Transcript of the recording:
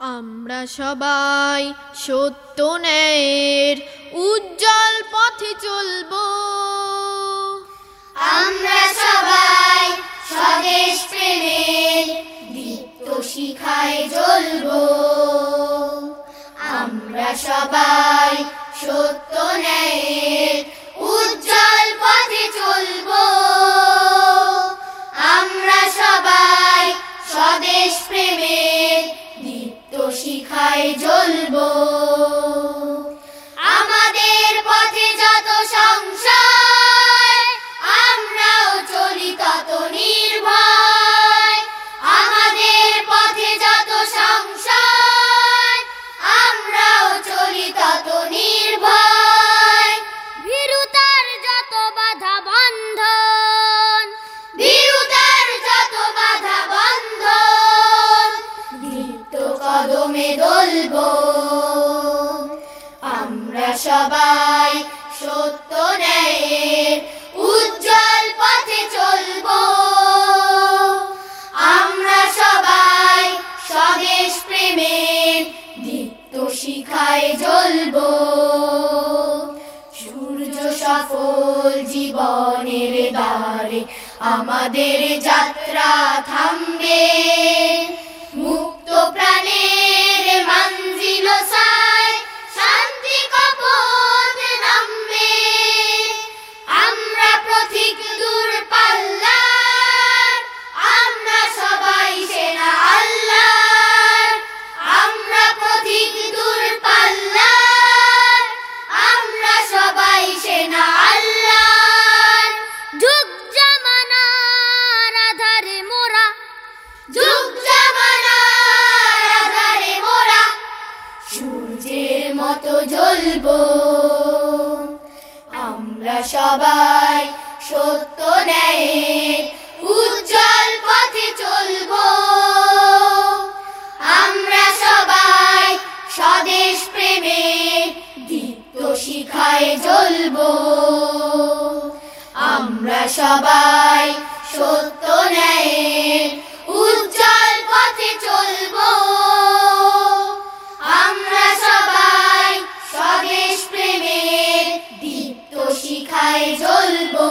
আমরা সবাই সত্য ন্যায়ের উজ্জ্বল পথে চলবো। আমরা সবাই স্বদেশ প্রেমের দীপ্ত শিখায় জ্বলব। আমরা সবাই সত্য ন্যায়ের শিখায় জ্বলব। আমাদের আমরা সবাই সত্য ন্যায়ের উজ্জ্বল পথে চলবো। আমরা সবাই স্বদেশ প্রেমের দীপ্ত শিখায় জ্বলবো। সূর্য সফল জীবনের দ্বারে আমাদের যাত্রা থামবে। মতো জ্বলবো আমরা সবাই সত্য ন্যায়ের উজ্জ্বল পথে চলবো। আমরা সবাই স্বদেশ প্রেমের দীপ্ত শিখায় জ্বলবো। আমরা সবাই শিখায় জ্বলবো।